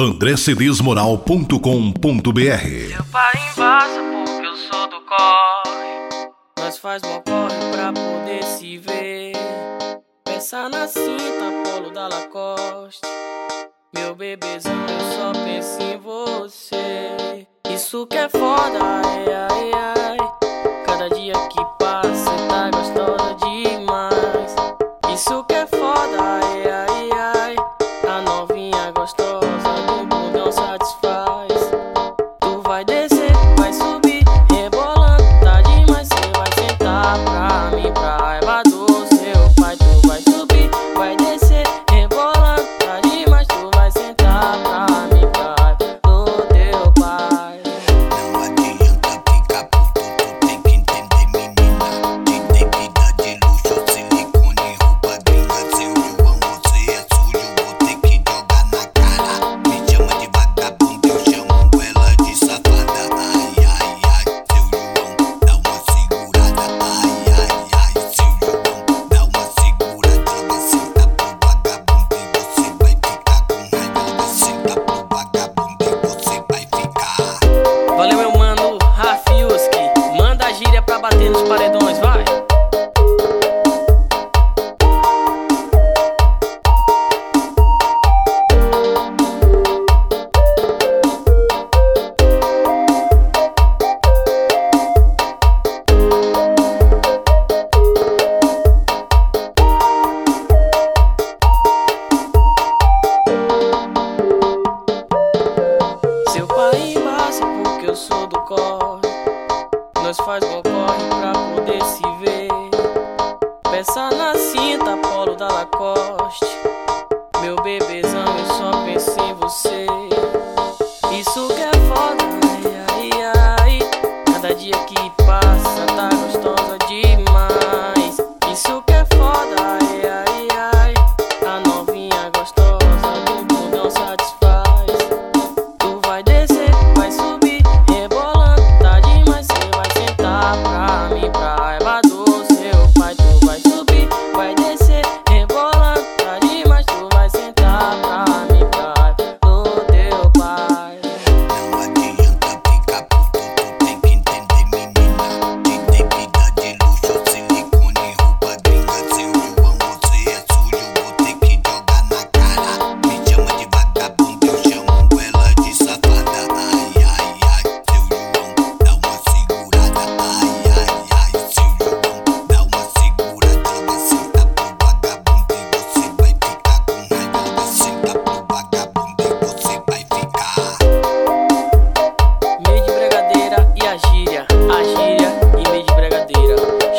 andrecedesmoral.com.br Seu pai embaça porque eu sou do corre. Nós faz mó corre pra poder se ver. Pensar na cinta, polo da Lacoste. Meu bebezão, eu só penso em você. Isso que é foda, é, é, é. vai subir, rebolando, tá demais, cê vai sentar pra mim, pra eba bater nos paredões, vai! Seu pai massa porque eu sou do corte nós faz um corre pra poder se ver. Peça na cinta, polo da Lacoste.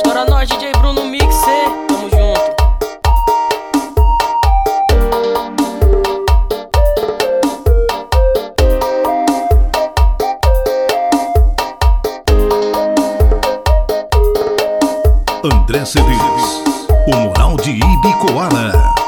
Estoura nós, DJ Bruno Mixer. Tamo junto. André Cedeiros, o mural de Ibicoara.